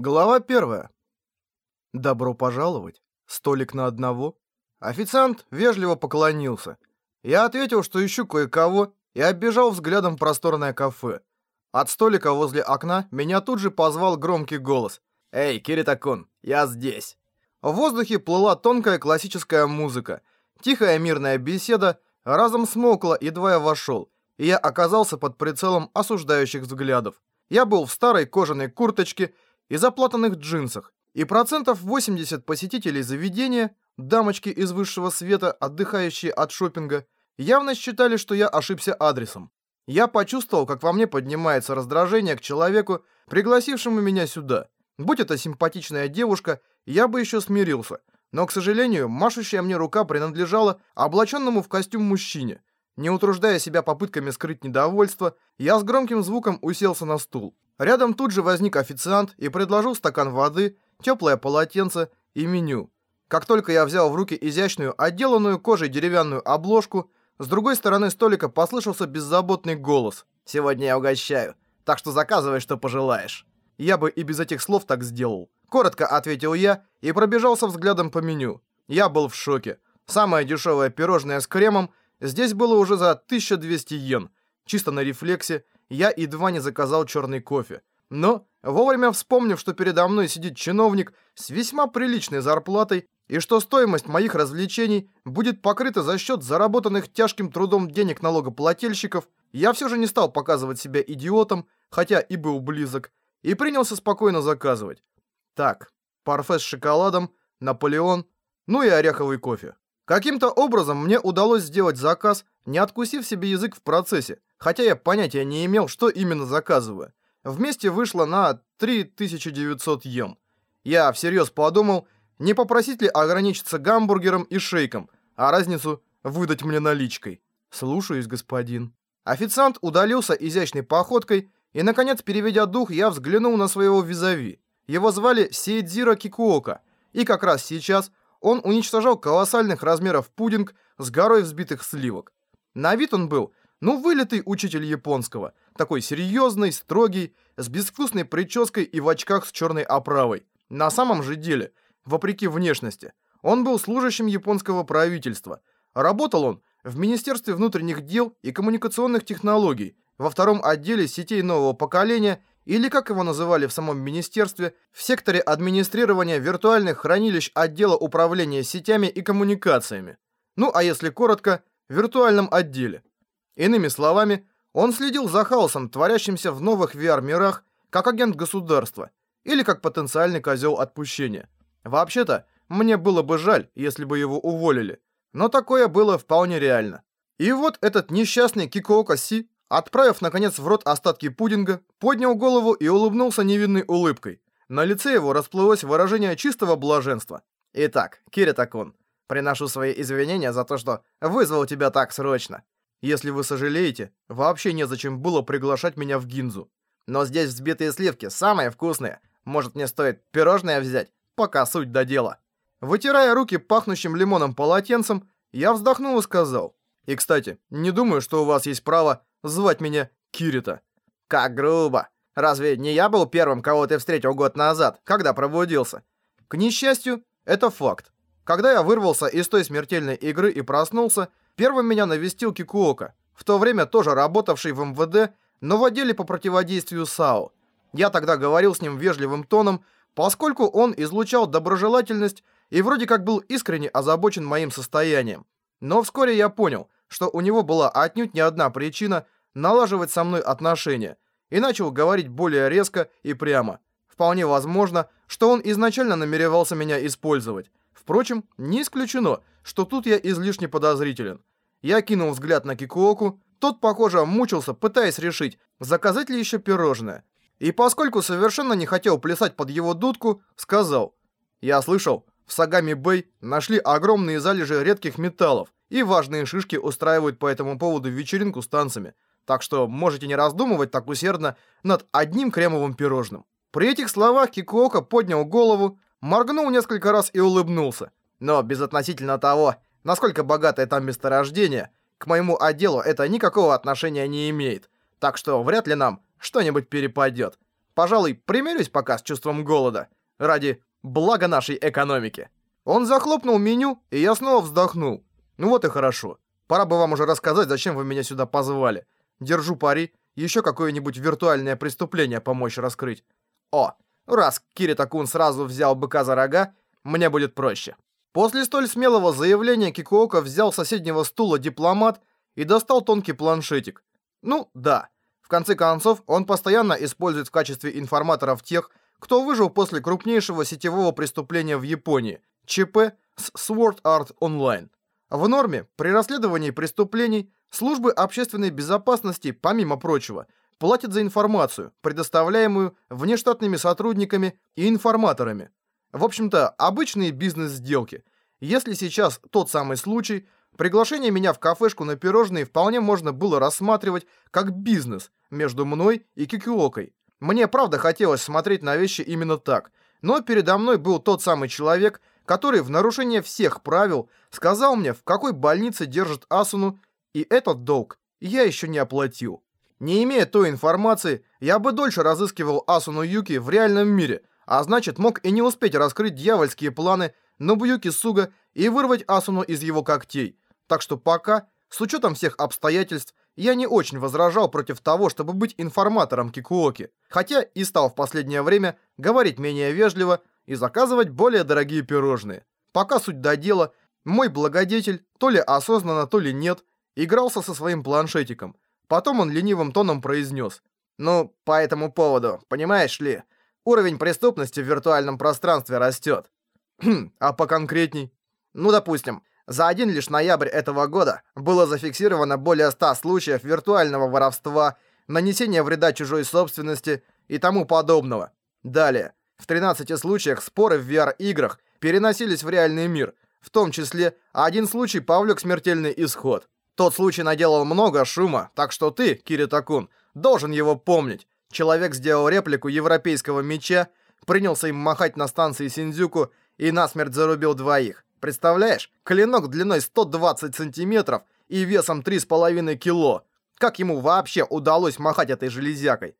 Глава первая. Добро пожаловать. Столик на одного. Официант вежливо поклонился. Я ответил, что ищу кое-кого, и оббежал взглядом просторное кафе. От столика возле окна меня тут же позвал громкий голос. «Эй, Киритакун, я здесь!» В воздухе плыла тонкая классическая музыка. Тихая мирная беседа разом смолкла, едва я вошел, и я оказался под прицелом осуждающих взглядов. Я был в старой кожаной курточке и заплатанных джинсах, и процентов 80 посетителей заведения, дамочки из высшего света, отдыхающие от шопинга, явно считали, что я ошибся адресом. Я почувствовал, как во мне поднимается раздражение к человеку, пригласившему меня сюда. Будь это симпатичная девушка, я бы еще смирился. Но, к сожалению, машущая мне рука принадлежала облаченному в костюм мужчине. Не утруждая себя попытками скрыть недовольство, я с громким звуком уселся на стул. Рядом тут же возник официант и предложил стакан воды, теплое полотенце и меню. Как только я взял в руки изящную, отделанную кожей деревянную обложку, с другой стороны столика послышался беззаботный голос. «Сегодня я угощаю, так что заказывай, что пожелаешь». Я бы и без этих слов так сделал. Коротко ответил я и пробежался взглядом по меню. Я был в шоке. Самое дешевое пирожное с кремом здесь было уже за 1200 йен. Чисто на рефлексе я едва не заказал черный кофе. Но, вовремя вспомнив, что передо мной сидит чиновник с весьма приличной зарплатой и что стоимость моих развлечений будет покрыта за счет заработанных тяжким трудом денег налогоплательщиков, я все же не стал показывать себя идиотом, хотя и был близок, и принялся спокойно заказывать. Так, парфе с шоколадом, Наполеон, ну и ореховый кофе. Каким-то образом мне удалось сделать заказ, не откусив себе язык в процессе, хотя я понятия не имел, что именно заказываю. Вместе вышло на 3900 йен. Я всерьез подумал, не попросить ли ограничиться гамбургером и шейком, а разницу выдать мне наличкой. Слушаюсь, господин. Официант удалился изящной походкой, и, наконец, переведя дух, я взглянул на своего визави. Его звали Сейдзиро Кикуока, и как раз сейчас он уничтожал колоссальных размеров пудинг с горой взбитых сливок. На вид он был, ну, вылитый учитель японского, такой серьезный, строгий, с безвкусной прической и в очках с черной оправой. На самом же деле, вопреки внешности, он был служащим японского правительства. Работал он в Министерстве внутренних дел и коммуникационных технологий, во втором отделе сетей нового поколения или, как его называли в самом министерстве, в секторе администрирования виртуальных хранилищ отдела управления сетями и коммуникациями. Ну, а если коротко, в виртуальном отделе. Иными словами, он следил за хаосом, творящимся в новых VR-мирах, как агент государства или как потенциальный козел отпущения. Вообще-то, мне было бы жаль, если бы его уволили, но такое было вполне реально. И вот этот несчастный Кикоока Си Отправив, наконец, в рот остатки пудинга, поднял голову и улыбнулся невинной улыбкой. На лице его расплылось выражение чистого блаженства. «Итак, Киритакун, приношу свои извинения за то, что вызвал тебя так срочно. Если вы сожалеете, вообще незачем было приглашать меня в Гинзу. Но здесь взбитые сливки самые вкусные. Может, мне стоит пирожное взять, пока суть до дела». Вытирая руки пахнущим лимоном полотенцем, я вздохнул и сказал. «И, кстати, не думаю, что у вас есть право звать меня Кирита. Как грубо. Разве не я был первым, кого ты встретил год назад, когда пробудился? К несчастью, это факт. Когда я вырвался из той смертельной игры и проснулся, первым меня навестил Кикуока, в то время тоже работавший в МВД, но в отделе по противодействию САУ. Я тогда говорил с ним вежливым тоном, поскольку он излучал доброжелательность и вроде как был искренне озабочен моим состоянием. Но вскоре я понял, что у него была отнюдь не одна причина налаживать со мной отношения, и начал говорить более резко и прямо. Вполне возможно, что он изначально намеревался меня использовать. Впрочем, не исключено, что тут я излишне подозрителен. Я кинул взгляд на Кикуоку, тот, похоже, мучился, пытаясь решить, заказать ли еще пирожное. И поскольку совершенно не хотел плясать под его дудку, сказал, «Я слышал, в Сагами Бэй нашли огромные залежи редких металлов, и важные шишки устраивают по этому поводу вечеринку с танцами. Так что можете не раздумывать так усердно над одним кремовым пирожным. При этих словах Кикуока поднял голову, моргнул несколько раз и улыбнулся. Но безотносительно того, насколько богатое там месторождение, к моему отделу это никакого отношения не имеет. Так что вряд ли нам что-нибудь перепадет. пожалуй, примирюсь пока с чувством голода. Ради блага нашей экономики. Он захлопнул меню, и я снова вздохнул. Ну вот и хорошо. Пора бы вам уже рассказать, зачем вы меня сюда позвали. Держу пари, еще какое-нибудь виртуальное преступление помочь раскрыть. О, раз Кирита-кун сразу взял быка за рога, мне будет проще. После столь смелого заявления Кикуока взял с соседнего стула дипломат и достал тонкий планшетик. Ну, да. В конце концов, он постоянно использует в качестве информаторов тех, кто выжил после крупнейшего сетевого преступления в Японии – ЧП с Sword Art Online. В норме, при расследовании преступлений, службы общественной безопасности, помимо прочего, платят за информацию, предоставляемую внештатными сотрудниками и информаторами. В общем-то, обычные бизнес-сделки. Если сейчас тот самый случай, приглашение меня в кафешку на пирожные вполне можно было рассматривать как бизнес между мной и Кикюокой. Мне правда хотелось смотреть на вещи именно так, но передо мной был тот самый человек, который в нарушение всех правил сказал мне, в какой больнице держит Асуну, и этот долг я еще не оплатил. Не имея той информации, я бы дольше разыскивал Асуну Юки в реальном мире, а значит мог и не успеть раскрыть дьявольские планы Нобуюки Суга и вырвать Асуну из его когтей. Так что пока, с учетом всех обстоятельств, я не очень возражал против того, чтобы быть информатором Кикуоки, хотя и стал в последнее время говорить менее вежливо и заказывать более дорогие пирожные. Пока суть до дела, мой благодетель, то ли осознанно, то ли нет, игрался со своим планшетиком. Потом он ленивым тоном произнес. «Ну, по этому поводу, понимаешь ли, уровень преступности в виртуальном пространстве растет». «Хм, а поконкретней?» «Ну, допустим, за один лишь ноябрь этого года было зафиксировано более 100 случаев виртуального воровства, нанесения вреда чужой собственности и тому подобного. Далее, в 13 случаях споры в VR-играх переносились в реальный мир, в том числе один случай повлек смертельный исход. Тот случай наделал много шума, так что ты, Киритакун, должен его помнить. Человек сделал реплику европейского меча, принялся им махать на станции Синдзюку и насмерть зарубил двоих. Представляешь, клинок длиной 120 сантиметров и весом 3,5 кило. Как ему вообще удалось махать этой железякой?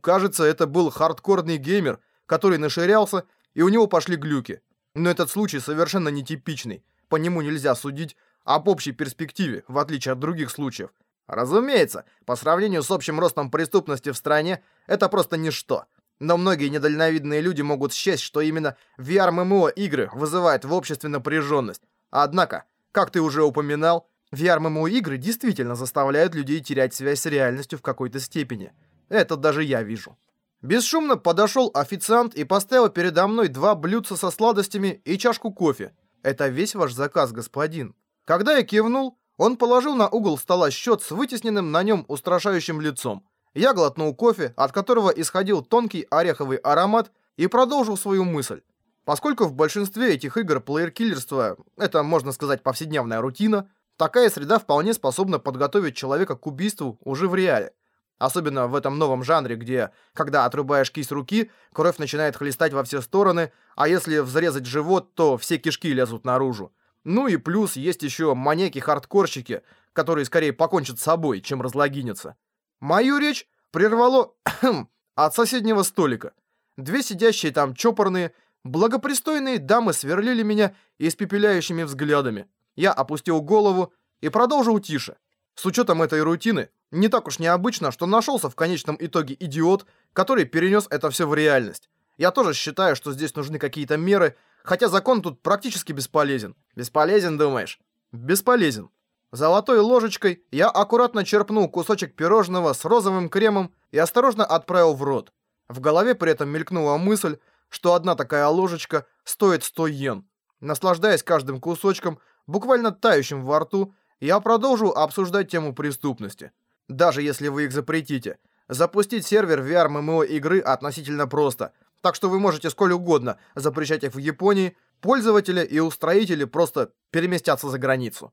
Кажется, это был хардкорный геймер, который наширялся, и у него пошли глюки. Но этот случай совершенно нетипичный. По нему нельзя судить об общей перспективе, в отличие от других случаев. Разумеется, по сравнению с общим ростом преступности в стране, это просто ничто. Но многие недальновидные люди могут счесть, что именно VR-MMO игры вызывают в обществе напряженность. Однако, как ты уже упоминал, VR-MMO игры действительно заставляют людей терять связь с реальностью в какой-то степени. Это даже я вижу. Бесшумно подошел официант и поставил передо мной два блюдца со сладостями и чашку кофе. Это весь ваш заказ, господин. Когда я кивнул, он положил на угол стола счет с вытесненным на нем устрашающим лицом. Я глотнул кофе, от которого исходил тонкий ореховый аромат, и продолжил свою мысль. Поскольку в большинстве этих игр плеер-киллерство — это, можно сказать, повседневная рутина, такая среда вполне способна подготовить человека к убийству уже в реале. Особенно в этом новом жанре, где, когда отрубаешь кисть руки, кровь начинает хлестать во все стороны, а если взрезать живот, то все кишки лезут наружу. Ну и плюс есть еще маньяки-хардкорщики, которые скорее покончат с собой, чем разлогинятся. Мою речь прервало от соседнего столика. Две сидящие там чопорные, благопристойные дамы сверлили меня испепеляющими взглядами. Я опустил голову и продолжил тише. С учетом этой рутины, не так уж необычно, что нашелся в конечном итоге идиот, который перенес это все в реальность. Я тоже считаю, что здесь нужны какие-то меры, хотя закон тут практически бесполезен. Бесполезен, думаешь? Бесполезен. Золотой ложечкой я аккуратно черпнул кусочек пирожного с розовым кремом и осторожно отправил в рот. В голове при этом мелькнула мысль, что одна такая ложечка стоит 100 йен. Наслаждаясь каждым кусочком, буквально тающим во рту, я продолжу обсуждать тему преступности. Даже если вы их запретите. Запустить сервер VR-MMO игры относительно просто, так что вы можете сколь угодно запрещать их в Японии, пользователи и устроители просто переместятся за границу.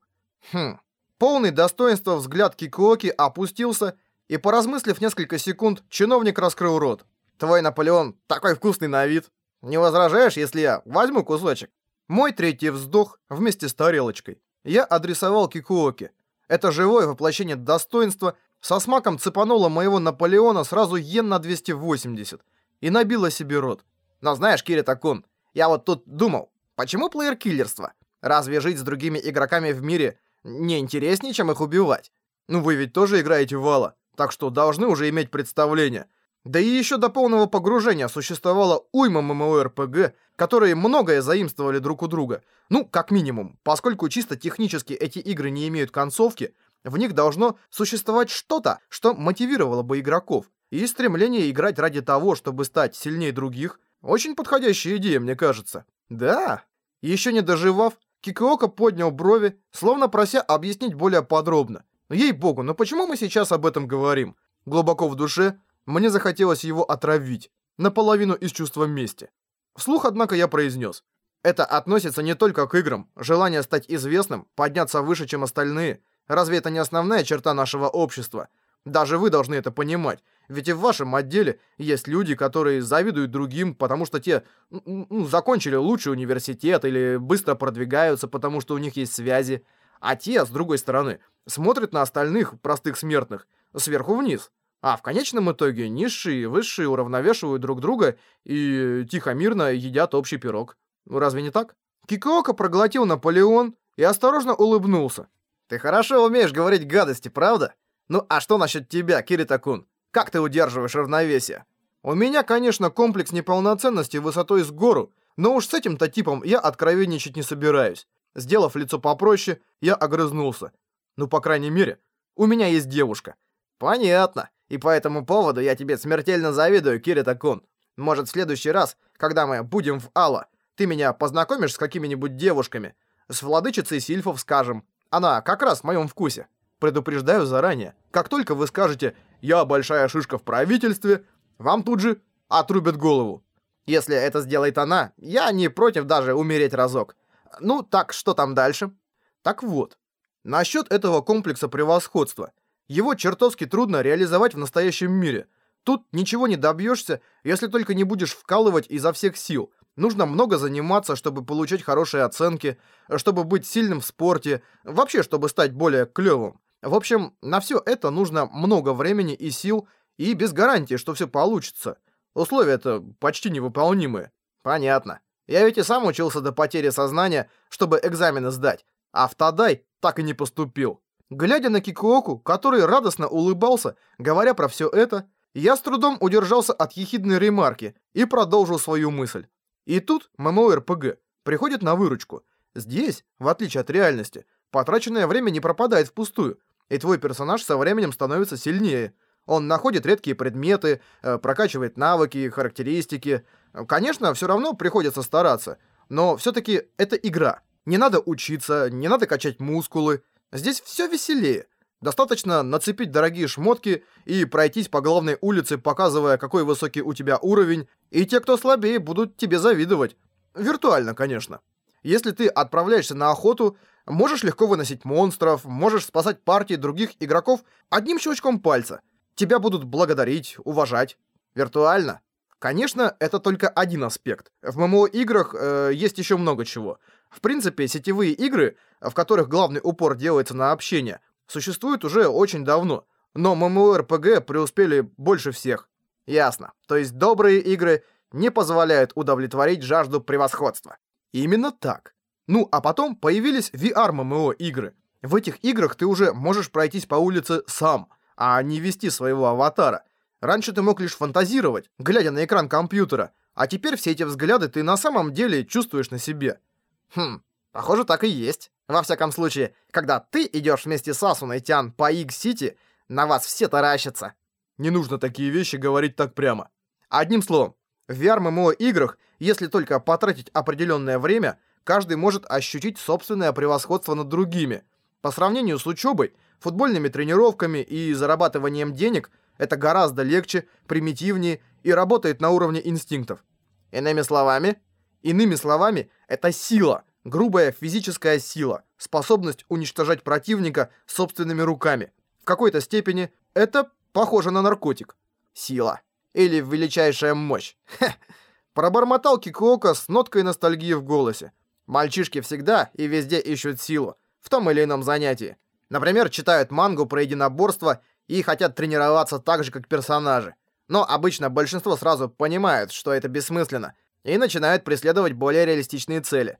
Хм. Полный достоинства взгляд Кикуоки опустился, и, поразмыслив несколько секунд, чиновник раскрыл рот. «Твой Наполеон такой вкусный на вид. Не возражаешь, если я возьму кусочек?» Мой третий вздох вместе с тарелочкой. Я адресовал Кикуоки. Это живое воплощение достоинства, Со смаком цепанула моего Наполеона сразу йен на 280 и набила себе рот. Но знаешь, Кирита-кун, я вот тут думал, почему плеер-киллерство? Разве жить с другими игроками в мире не интереснее, чем их убивать? Ну вы ведь тоже играете в Вала, так что должны уже иметь представление. Да и еще до полного погружения существовало уйма ММО-РПГ, которые многое заимствовали друг у друга. Ну, как минимум, поскольку чисто технически эти игры не имеют концовки, в них должно существовать что-то, что мотивировало бы игроков. И стремление играть ради того, чтобы стать сильнее других, очень подходящая идея, мне кажется. Да. Еще не доживав, Кикуока поднял брови, словно прося объяснить более подробно. Ей-богу, но почему мы сейчас об этом говорим? Глубоко в душе мне захотелось его отравить, наполовину из чувства мести. Вслух, однако, я произнес. Это относится не только к играм. Желание стать известным, подняться выше, чем остальные – Разве это не основная черта нашего общества? Даже вы должны это понимать. Ведь и в вашем отделе есть люди, которые завидуют другим, потому что те ну, закончили лучший университет или быстро продвигаются, потому что у них есть связи. А те, с другой стороны, смотрят на остальных простых смертных сверху вниз. А в конечном итоге низшие и высшие уравновешивают друг друга и тихо-мирно едят общий пирог. Разве не так? Кикоока проглотил Наполеон и осторожно улыбнулся. Ты хорошо умеешь говорить гадости, правда? Ну а что насчет тебя, Кирита-кун? Как ты удерживаешь равновесие? У меня, конечно, комплекс неполноценности высотой с гору, но уж с этим-то типом я откровенничать не собираюсь. Сделав лицо попроще, я огрызнулся. Ну, по крайней мере, у меня есть девушка. Понятно. И по этому поводу я тебе смертельно завидую, Кирита-кун. Может, в следующий раз, когда мы будем в Алла, ты меня познакомишь с какими-нибудь девушками? С владычицей Сильфов, скажем. Она как раз в моем вкусе. Предупреждаю заранее. Как только вы скажете «Я большая шишка в правительстве», вам тут же отрубят голову. Если это сделает она, я не против даже умереть разок. Ну, так что там дальше? Так вот, насчет этого комплекса превосходства. Его чертовски трудно реализовать в настоящем мире. Тут ничего не добьешься, если только не будешь вкалывать изо всех сил. Нужно много заниматься, чтобы получать хорошие оценки, чтобы быть сильным в спорте, вообще, чтобы стать более клёвым. В общем, на все это нужно много времени и сил, и без гарантии, что все получится. Условия-то почти невыполнимые. Понятно. Я ведь и сам учился до потери сознания, чтобы экзамены сдать, а в Тадай так и не поступил. Глядя на Кикуоку, который радостно улыбался, говоря про все это, я с трудом удержался от ехидной ремарки и продолжил свою мысль. И тут ММО-РПГ приходит на выручку. Здесь, в отличие от реальности, потраченное время не пропадает впустую, и твой персонаж со временем становится сильнее. Он находит редкие предметы, э, прокачивает навыки, характеристики. Конечно, все равно приходится стараться, но все-таки это игра. Не надо учиться, не надо качать мускулы. Здесь все веселее. Достаточно нацепить дорогие шмотки и пройтись по главной улице, показывая, какой высокий у тебя уровень, и те, кто слабее, будут тебе завидовать. Виртуально, конечно. Если ты отправляешься на охоту, можешь легко выносить монстров, можешь спасать партии других игроков одним щелчком пальца. Тебя будут благодарить, уважать. Виртуально. Конечно, это только один аспект. В ММО-играх э, есть еще много чего. В принципе, сетевые игры, в которых главный упор делается на общение – существует уже очень давно, но ММО-РПГ преуспели больше всех. Ясно. То есть добрые игры не позволяют удовлетворить жажду превосходства. Именно так. Ну, а потом появились VR-ММО игры. В этих играх ты уже можешь пройтись по улице сам, а не вести своего аватара. Раньше ты мог лишь фантазировать, глядя на экран компьютера, а теперь все эти взгляды ты на самом деле чувствуешь на себе. Хм, похоже, так и есть. Во всяком случае, когда ты идешь вместе с Асуной Тян по Иг-Сити, на вас все таращатся. Не нужно такие вещи говорить так прямо. Одним словом, в VR-MMO играх, если только потратить определенное время, каждый может ощутить собственное превосходство над другими. По сравнению с учебой, футбольными тренировками и зарабатыванием денег, это гораздо легче, примитивнее и работает на уровне инстинктов. Иными словами? Иными словами, это сила – Грубая физическая сила, способность уничтожать противника собственными руками. В какой-то степени это похоже на наркотик. Сила. Или величайшая мощь. Хе. Пробормотал Кикуока с ноткой ностальгии в голосе. Мальчишки всегда и везде ищут силу. В том или ином занятии. Например, читают мангу про единоборство и хотят тренироваться так же, как персонажи. Но обычно большинство сразу понимают, что это бессмысленно, и начинают преследовать более реалистичные цели.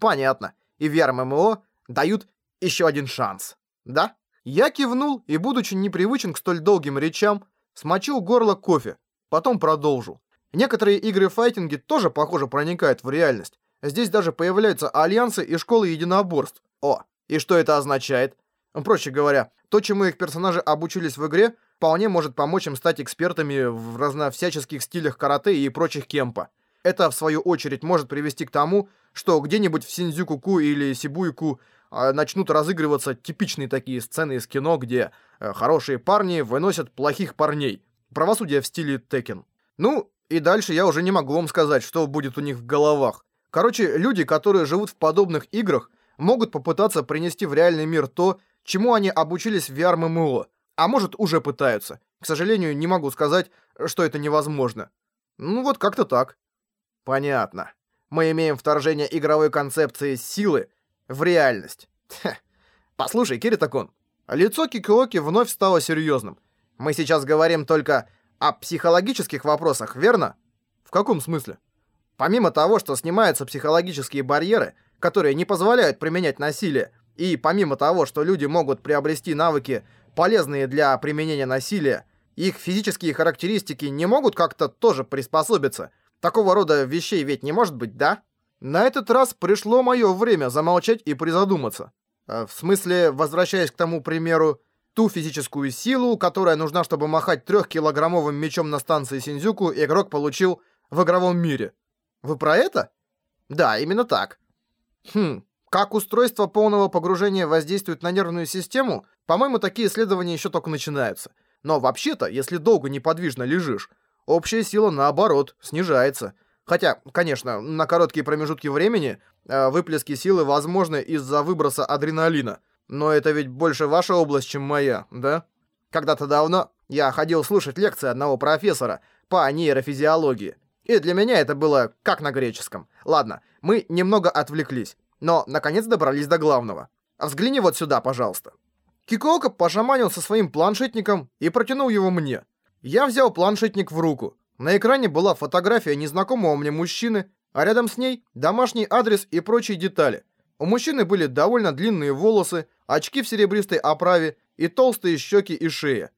Понятно. И VR-MMO дают еще один шанс. Да? Я кивнул и, будучи непривычен к столь долгим речам, смочил горло кофе, потом продолжил. Некоторые игры-файтинги тоже, похоже, проникают в реальность. Здесь даже появляются альянсы и школы единоборств. О, и что это означает? Проще говоря, то, чему их персонажи обучились в игре, вполне может помочь им стать экспертами в разновсяческих стилях карате и прочих кемпа. Это, в свою очередь, может привести к тому, что где-нибудь в Синдзюку-ку или Сибуйку а, начнут разыгрываться типичные такие сцены из кино, где э, хорошие парни выносят плохих парней. Правосудие в стиле Текен. Ну, и дальше я уже не могу вам сказать, что будет у них в головах. Короче, люди, которые живут в подобных играх, могут попытаться принести в реальный мир то, чему они обучились в VR-MMO, а может уже пытаются. К сожалению, не могу сказать, что это невозможно. Ну вот как-то так. Понятно. Мы имеем вторжение игровой концепции силы в реальность. Хе. Послушай, Киритакун, лицо Кикиоки вновь стало серьезным. Мы сейчас говорим только о психологических вопросах, верно? В каком смысле? Помимо того, что снимаются психологические барьеры, которые не позволяют применять насилие, и помимо того, что люди могут приобрести навыки, полезные для применения насилия, их физические характеристики не могут как-то тоже приспособиться. Такого рода вещей ведь не может быть, да? На этот раз пришло мое время замолчать и призадуматься. Э, в смысле, возвращаясь к тому примеру, ту физическую силу, которая нужна, чтобы махать трехкилограммовым мечом на станции Синдзюку, игрок получил в игровом мире. Вы про это? Да, именно так. Хм, как устройство полного погружения воздействует на нервную систему, по-моему, такие исследования еще только начинаются. Но вообще-то, если долго неподвижно лежишь, общая сила, наоборот, снижается. Хотя, конечно, на короткие промежутки времени э, выплески силы возможны из-за выброса адреналина. Но это ведь больше ваша область, чем моя, да? Когда-то давно я ходил слушать лекции одного профессора по нейрофизиологии. И для меня это было как на греческом. Ладно, мы немного отвлеклись но, наконец, добрались до главного. Взгляни вот сюда, пожалуйста. Кикоока пошаманил со своим планшетником и протянул его мне. Я взял планшетник в руку. На экране была фотография незнакомого мне мужчины, а рядом с ней домашний адрес и прочие детали. У мужчины были довольно длинные волосы, очки в серебристой оправе и толстые щеки и шея.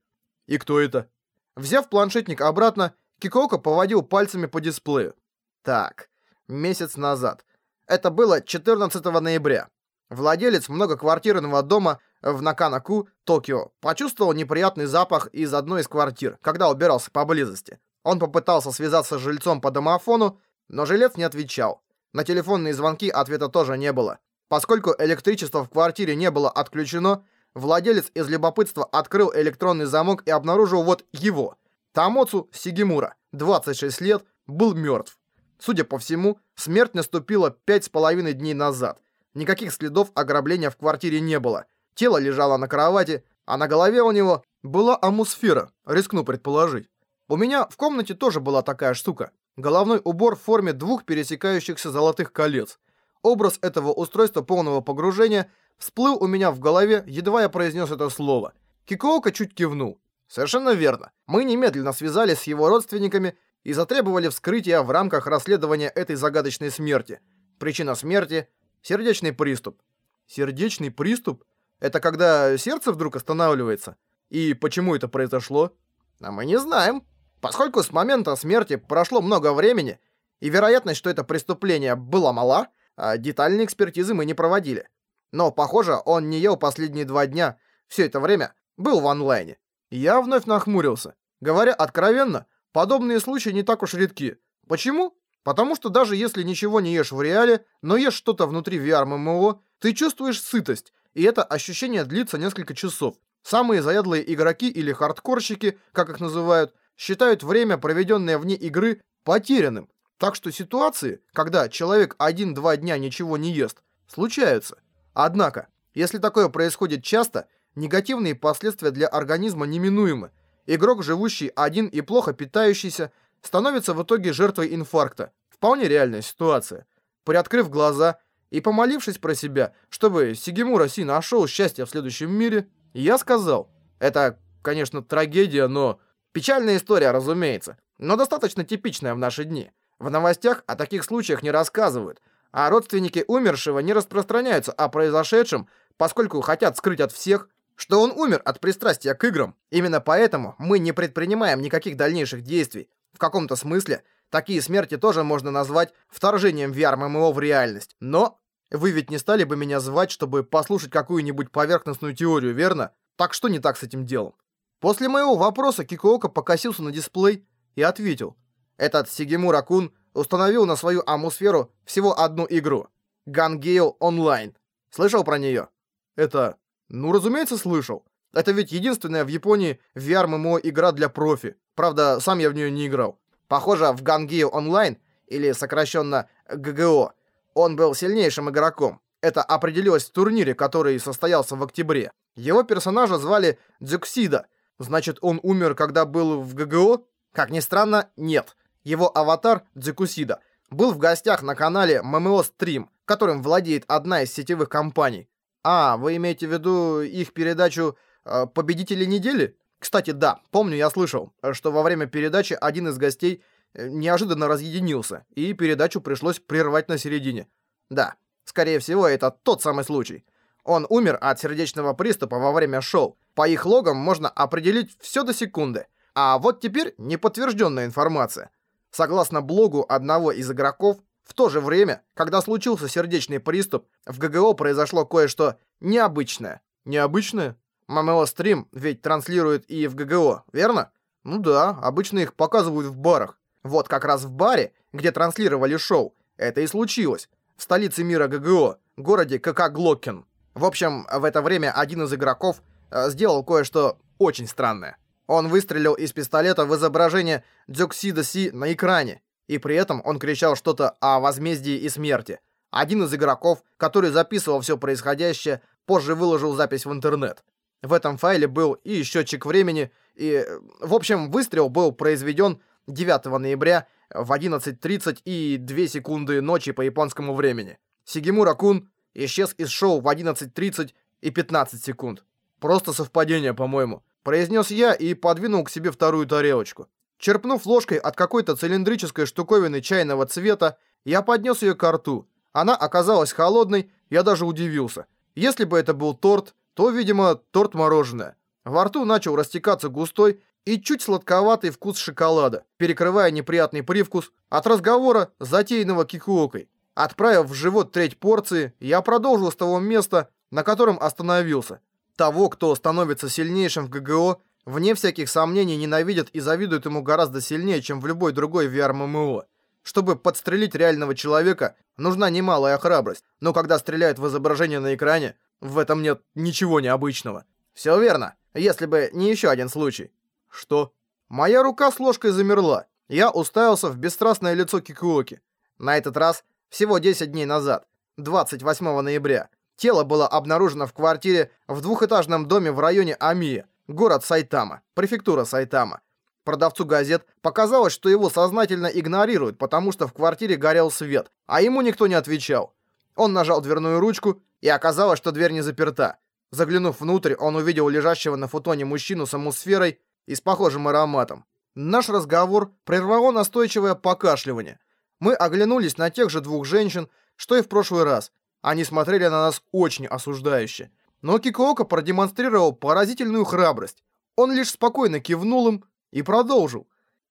И кто это? Взяв планшетник обратно, Кикоока поводил пальцами по дисплею. Так, месяц назад. Это было 14 ноября. Владелец многоквартирного дома в Наканаку, Токио, почувствовал неприятный запах из одной из квартир, когда убирался поблизости. Он попытался связаться с жильцом по домофону, но жилец не отвечал. На телефонные звонки ответа тоже не было. Поскольку электричество в квартире не было отключено, владелец из любопытства открыл электронный замок и обнаружил вот его. Тамоцу Сигимура, 26 лет, был мертв. Судя по всему, смерть наступила пять с половиной дней назад. Никаких следов ограбления в квартире не было. Тело лежало на кровати, а на голове у него была амусфера, рискну предположить. У меня в комнате тоже была такая штука. Головной убор в форме двух пересекающихся золотых колец. Образ этого устройства полного погружения всплыл у меня в голове, едва я произнес это слово. Кикоока чуть кивнул. Совершенно верно. Мы немедленно связались с его родственниками и затребовали вскрытия в рамках расследования этой загадочной смерти. Причина смерти – сердечный приступ. Сердечный приступ? Это когда сердце вдруг останавливается? И почему это произошло? А мы не знаем. Поскольку с момента смерти прошло много времени, и вероятность, что это преступление была мала, а детальной экспертизы мы не проводили. Но, похоже, он не ел последние два дня, все это время был в онлайне. Я вновь нахмурился. Говоря откровенно, Подобные случаи не так уж редки. Почему? Потому что даже если ничего не ешь в реале, но ешь что-то внутри VR-ММО, ты чувствуешь сытость, и это ощущение длится несколько часов. Самые заядлые игроки или хардкорщики, как их называют, считают время, проведенное вне игры, потерянным. Так что ситуации, когда человек один-два дня ничего не ест, случаются. Однако, если такое происходит часто, негативные последствия для организма неминуемы, игрок, живущий один и плохо питающийся, становится в итоге жертвой инфаркта. Вполне реальная ситуация. Приоткрыв глаза и помолившись про себя, чтобы Сигемура Си нашел счастье в следующем мире, я сказал, это конечно, трагедия, но... Печальная история, разумеется, но достаточно типичная в наши дни. В новостях о таких случаях не рассказывают, а родственники умершего не распространяются о произошедшем, поскольку хотят скрыть от всех, что он умер от пристрастия к играм. Именно поэтому мы не предпринимаем никаких дальнейших действий. В каком-то смысле такие смерти тоже можно назвать вторжением VR-ММО в реальность. Но вы ведь не стали бы меня звать, чтобы послушать какую-нибудь поверхностную теорию, верно? Так что не так с этим делом? После моего вопроса Кикуока покосился на дисплей и ответил. Этот Сигемура-кун установил на свою амусферу всего одну игру. Gun Gale Online. Слышал про нее? Это... Ну, разумеется, слышал. Это ведь единственная в Японии VR-MMO игра для профи. Правда, сам я в нее не играл. Похоже, в Gun Gale Online, или сокращенно ГГО, он был сильнейшим игроком. Это определилось в турнире, который состоялся в октябре. Его персонажа звали Дзюксида. Значит, он умер, когда был в ГГО? Как ни странно, нет. Его аватар, Дзюкусида, был в гостях на канале MMO Stream, которым владеет одна из сетевых компаний. А, вы имеете в виду их передачу э, «Победители недели»? Кстати, да, помню, я слышал, что во время передачи один из гостей э, неожиданно разъединился, и передачу пришлось прервать на середине. Да, скорее всего, это тот самый случай. Он умер от сердечного приступа во время шоу. По их логам можно определить все до секунды. А вот теперь неподтвержденная информация. Согласно блогу одного из игроков, в то же время, когда случился сердечный приступ, в ГГО произошло кое-что необычное. Необычное? ММО стрим ведь транслирует и в ГГО, верно? Ну да, обычно их показывают в барах. Вот как раз в баре, где транслировали шоу, это и случилось. В столице мира ГГО, городе КК Глоккен. В общем, в это время один из игроков э, сделал кое-что очень странное. Он выстрелил из пистолета в изображение Дзюксида Си на экране, и при этом он кричал что-то о возмездии и смерти. Один из игроков, который записывал все происходящее, позже выложил запись в интернет. В этом файле был и счетчик времени, и... В общем, выстрел был произведен 9 ноября в 11.30 и 2 секунды ночи по японскому времени. Сигемура Кун исчез из шоу в 11.30 и 15 секунд. Просто совпадение, по-моему произнес я и подвинул к себе вторую тарелочку. Черпнув ложкой от какой-то цилиндрической штуковины чайного цвета, я поднес ее к рту. Она оказалась холодной, я даже удивился. Если бы это был торт, то, видимо, торт-мороженое. Во рту начал растекаться густой и чуть сладковатый вкус шоколада, перекрывая неприятный привкус от разговора, затеянного кикуокой. Отправив в живот треть порции, я продолжил с того места, на котором остановился. Того, кто становится сильнейшим в ГГО, вне всяких сомнений ненавидят и завидуют ему гораздо сильнее, чем в любой другой VR-ММО. Чтобы подстрелить реального человека, нужна немалая храбрость, но когда стреляют в изображение на экране, в этом нет ничего необычного. Все верно, если бы не еще один случай. Что? Моя рука с ложкой замерла. Я уставился в бесстрастное лицо Кикуоки. На этот раз всего 10 дней назад, 28 ноября. Тело было обнаружено в квартире в двухэтажном доме в районе Амия, город Сайтама, префектура Сайтама. Продавцу газет показалось, что его сознательно игнорируют, потому что в квартире горел свет, а ему никто не отвечал. Он нажал дверную ручку, и оказалось, что дверь не заперта. Заглянув внутрь, он увидел лежащего на футоне мужчину с атмосферой и с похожим ароматом. Наш разговор прервало настойчивое покашливание. Мы оглянулись на тех же двух женщин, что и в прошлый раз, они смотрели на нас очень осуждающе. Но Кикоока продемонстрировал поразительную храбрость. Он лишь спокойно кивнул им и продолжил.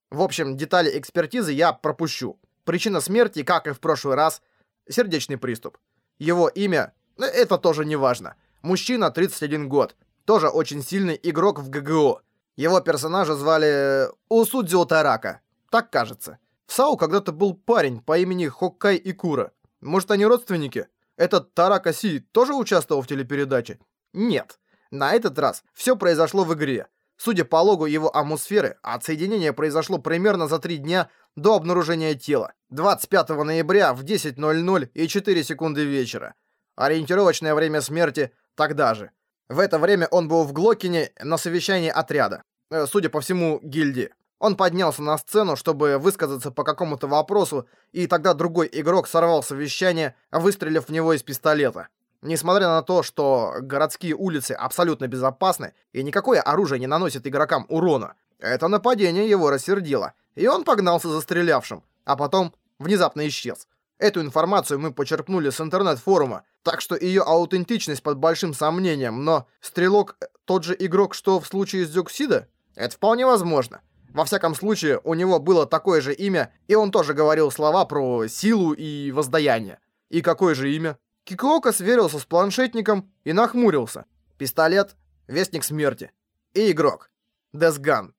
В общем, детали экспертизы я пропущу. Причина смерти, как и в прошлый раз, сердечный приступ. Его имя, э, это тоже не важно. Мужчина, 31 год. Тоже очень сильный игрок в ГГО. Его персонажа звали Усудзио Тарака. Так кажется. В САУ когда-то был парень по имени Хоккай Икура. Может, они родственники? Этот Тарака Си тоже участвовал в телепередаче? Нет. На этот раз все произошло в игре. Судя по логу его амусферы, отсоединение произошло примерно за три дня до обнаружения тела. 25 ноября в 10.00 и 4 секунды вечера. Ориентировочное время смерти тогда же. В это время он был в Глокине на совещании отряда. Э, судя по всему, гильдии. Он поднялся на сцену, чтобы высказаться по какому-то вопросу, и тогда другой игрок сорвал совещание, выстрелив в него из пистолета. Несмотря на то, что городские улицы абсолютно безопасны и никакое оружие не наносит игрокам урона, это нападение его рассердило, и он погнался за стрелявшим, а потом внезапно исчез. Эту информацию мы почерпнули с интернет-форума, так что ее аутентичность под большим сомнением, но Стрелок тот же игрок, что в случае с Дюксида? Это вполне возможно. Во всяком случае, у него было такое же имя, и он тоже говорил слова про силу и воздаяние. И какое же имя? Кикуока сверился с планшетником и нахмурился. Пистолет, Вестник Смерти. И игрок. Десган.